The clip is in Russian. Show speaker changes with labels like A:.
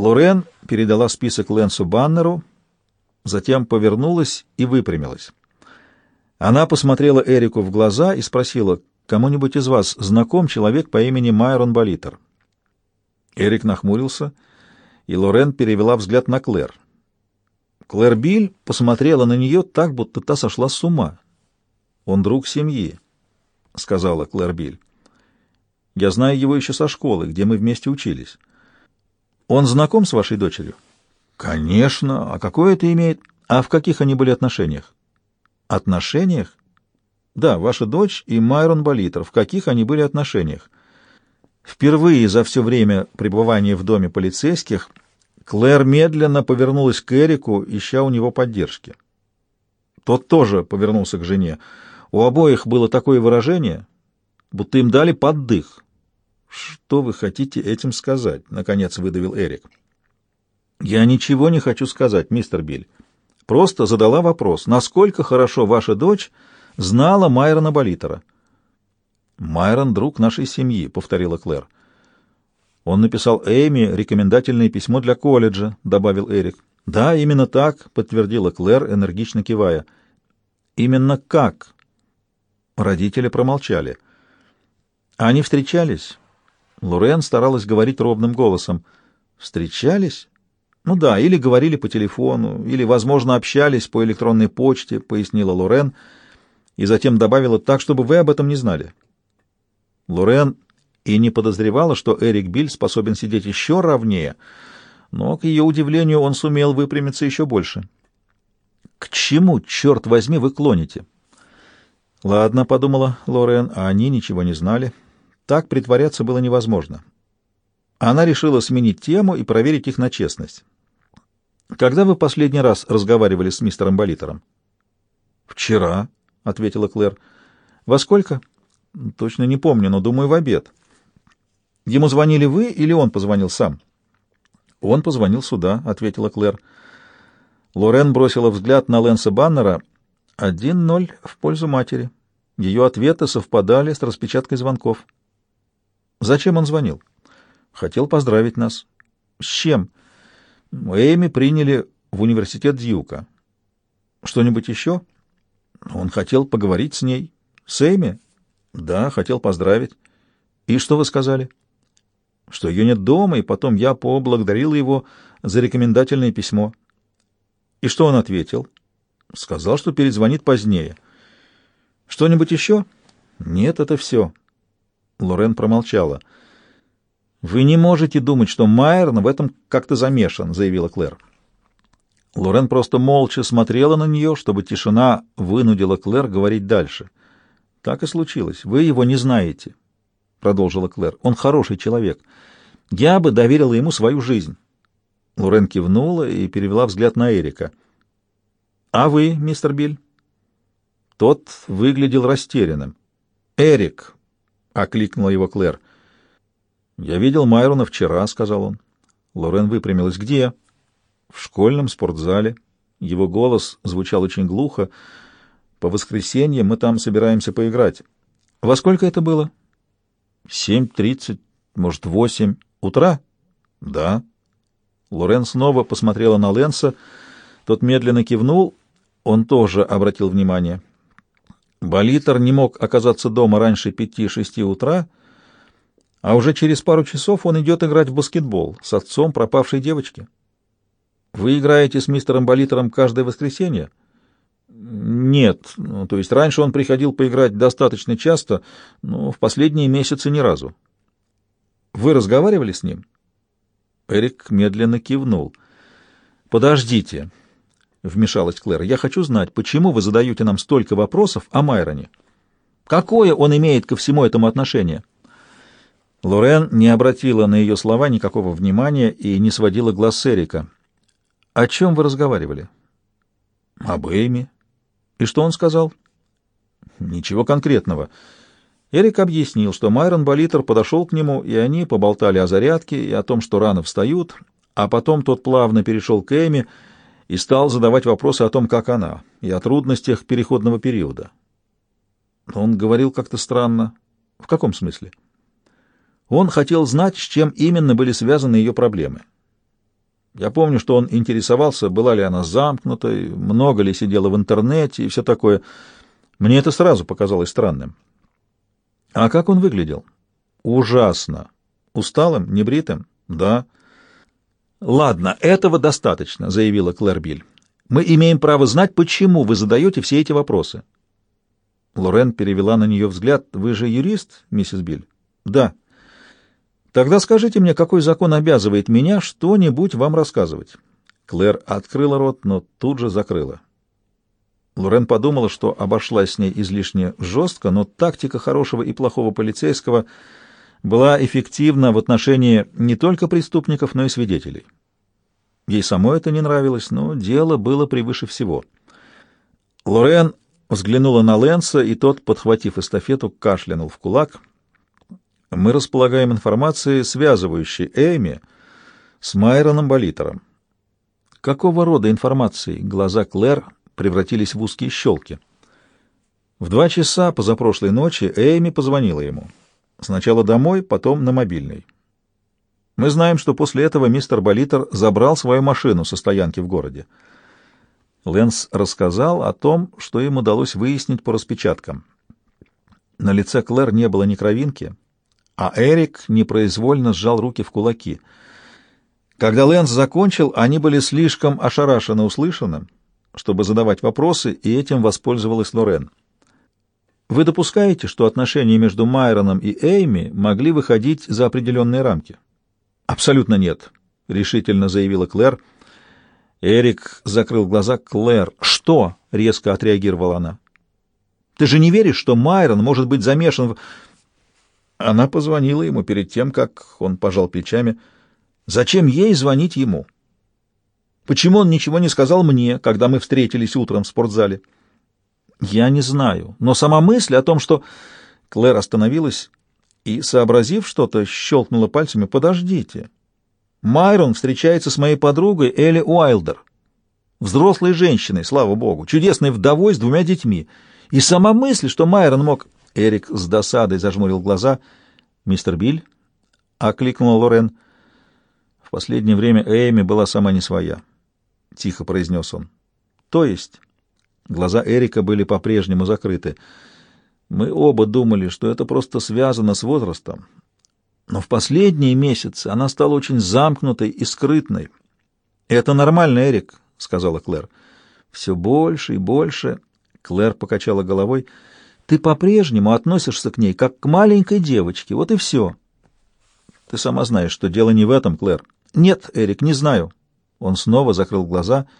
A: Лорен передала список Лэнсу Баннеру, затем повернулась и выпрямилась. Она посмотрела Эрику в глаза и спросила, «Кому-нибудь из вас знаком человек по имени Майрон Болитер?» Эрик нахмурился, и Лорен перевела взгляд на Клэр. Клэр Биль посмотрела на нее так, будто та сошла с ума. «Он друг семьи», — сказала Клэр Биль. «Я знаю его еще со школы, где мы вместе учились. Он знаком с вашей дочерью?» «Конечно. А какое это имеет? А в каких они были отношениях?» «Отношениях?» «Да, ваша дочь и Майрон Болитер. В каких они были отношениях?» Впервые за все время пребывания в доме полицейских Клэр медленно повернулась к Эрику, ища у него поддержки. Тот тоже повернулся к жене. У обоих было такое выражение, будто им дали поддых. «Что вы хотите этим сказать?» — наконец выдавил Эрик. «Я ничего не хочу сказать, мистер Биль. Просто задала вопрос, насколько хорошо ваша дочь знала Майрона Болитера?» «Майрон — друг нашей семьи», — повторила Клэр. «Он написал Эми рекомендательное письмо для колледжа», — добавил Эрик. «Да, именно так», — подтвердила Клэр, энергично кивая. «Именно как?» Родители промолчали. «Они встречались?» Лорен старалась говорить ровным голосом. «Встречались?» «Ну да, или говорили по телефону, или, возможно, общались по электронной почте», — пояснила Лорен, и затем добавила так, чтобы вы об этом не знали. Лорен и не подозревала, что Эрик Биль способен сидеть еще ровнее, но, к ее удивлению, он сумел выпрямиться еще больше. «К чему, черт возьми, вы клоните?» «Ладно», — подумала Лорен, — «а они ничего не знали». Так притворяться было невозможно. Она решила сменить тему и проверить их на честность. «Когда вы последний раз разговаривали с мистером Болитером?» «Вчера», — ответила Клэр. «Во сколько?» «Точно не помню, но, думаю, в обед». «Ему звонили вы или он позвонил сам?» «Он позвонил сюда», — ответила Клэр. Лорен бросила взгляд на Лэнса Баннера. «Один ноль в пользу матери». Ее ответы совпадали с распечаткой звонков. Зачем он звонил? Хотел поздравить нас. С чем? Эми приняли в университет Дьюка. Что-нибудь еще? Он хотел поговорить с ней. С Эми? Да, хотел поздравить. И что вы сказали? Что ее нет дома, и потом я поблагодарил его за рекомендательное письмо. И что он ответил? Сказал, что перезвонит позднее. Что-нибудь еще? Нет, это все. Лорен промолчала. «Вы не можете думать, что Майерн в этом как-то замешан», — заявила Клэр. Лорен просто молча смотрела на нее, чтобы тишина вынудила Клэр говорить дальше. «Так и случилось. Вы его не знаете», — продолжила Клэр. «Он хороший человек. Я бы доверила ему свою жизнь». Лорен кивнула и перевела взгляд на Эрика. «А вы, мистер Биль?» Тот выглядел растерянным. «Эрик», — окликнула его Клэр. «Я видел Майрона вчера», — сказал он. Лорен выпрямилась. «Где?» «В школьном спортзале». Его голос звучал очень глухо. «По воскресеньям мы там собираемся поиграть». «Во сколько это было?» «Семь тридцать, может, восемь. Утра?» «Да». Лорен снова посмотрела на Лэнса. Тот медленно кивнул. Он тоже обратил внимание. Болитер не мог оказаться дома раньше пяти-шести утра, а уже через пару часов он идет играть в баскетбол с отцом пропавшей девочки. Вы играете с мистером Болитером каждое воскресенье? Нет, ну, то есть раньше он приходил поиграть достаточно часто, но в последние месяцы ни разу. Вы разговаривали с ним? Эрик медленно кивнул. Подождите, — вмешалась Клэр. — Я хочу знать, почему вы задаете нам столько вопросов о Майроне? Какое он имеет ко всему этому отношение? Лорен не обратила на ее слова никакого внимания и не сводила глаз с Эрика. — О чем вы разговаривали? — Об Эйме. — И что он сказал? — Ничего конкретного. Эрик объяснил, что Майрон Болитер подошел к нему, и они поболтали о зарядке и о том, что рано встают, а потом тот плавно перешел к Эйме, — и стал задавать вопросы о том, как она, и о трудностях переходного периода. Он говорил как-то странно. В каком смысле? Он хотел знать, с чем именно были связаны ее проблемы. Я помню, что он интересовался, была ли она замкнутой, много ли сидела в интернете и все такое. Мне это сразу показалось странным. А как он выглядел? Ужасно. Усталым, небритым? Да. Ладно, этого достаточно, заявила Клэр Биль. Мы имеем право знать, почему вы задаете все эти вопросы. Лорен перевела на нее взгляд. Вы же юрист, миссис Биль? Да. Тогда скажите мне, какой закон обязывает меня что-нибудь вам рассказывать? Клэр открыла рот, но тут же закрыла. Лорен подумала, что обошлась с ней излишне жестко, но тактика хорошего и плохого полицейского была эффективна в отношении не только преступников, но и свидетелей. Ей самой это не нравилось, но дело было превыше всего. Лорен взглянула на Лэнса, и тот, подхватив эстафету, кашлянул в кулак — мы располагаем информацией, связывающей Эми с Майроном Болитером. Какого рода информацией глаза Клэр превратились в узкие щелки? В два часа позапрошлой ночи Эми позвонила ему. Сначала домой, потом на мобильный. Мы знаем, что после этого мистер Болитер забрал свою машину со стоянки в городе. Лэнс рассказал о том, что им удалось выяснить по распечаткам. На лице Клэр не было ни кровинки, а Эрик непроизвольно сжал руки в кулаки. Когда Лэнс закончил, они были слишком ошарашены услышанным, чтобы задавать вопросы, и этим воспользовалась Лорен. «Вы допускаете, что отношения между Майроном и Эйми могли выходить за определенные рамки?» «Абсолютно нет», — решительно заявила Клэр. Эрик закрыл глаза. «Клэр, что?» — резко отреагировала она. «Ты же не веришь, что Майрон может быть замешан в...» Она позвонила ему перед тем, как он пожал плечами. Зачем ей звонить ему? Почему он ничего не сказал мне, когда мы встретились утром в спортзале? Я не знаю, но сама мысль о том, что... Клэр остановилась и, сообразив что-то, щелкнула пальцами. «Подождите. Майрон встречается с моей подругой Элли Уайлдер, взрослой женщиной, слава богу, чудесной вдовой с двумя детьми. И сама мысль, что Майрон мог... Эрик с досадой зажмурил глаза. «Мистер Биль?» — окликнула Лорен. В последнее время Эми была сама не своя. Тихо произнес он. «То есть?» Глаза Эрика были по-прежнему закрыты. «Мы оба думали, что это просто связано с возрастом. Но в последние месяцы она стала очень замкнутой и скрытной. «Это нормально, Эрик», — сказала Клэр. «Все больше и больше...» Клэр покачала головой — ты по-прежнему относишься к ней как к маленькой девочке, вот и все. Ты сама знаешь, что дело не в этом, Клэр. Нет, Эрик, не знаю. Он снова закрыл глаза —